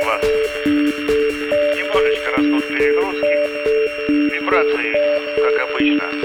Принимаем вас. Немножечко растут перегрузки. Вибрации, как обычно.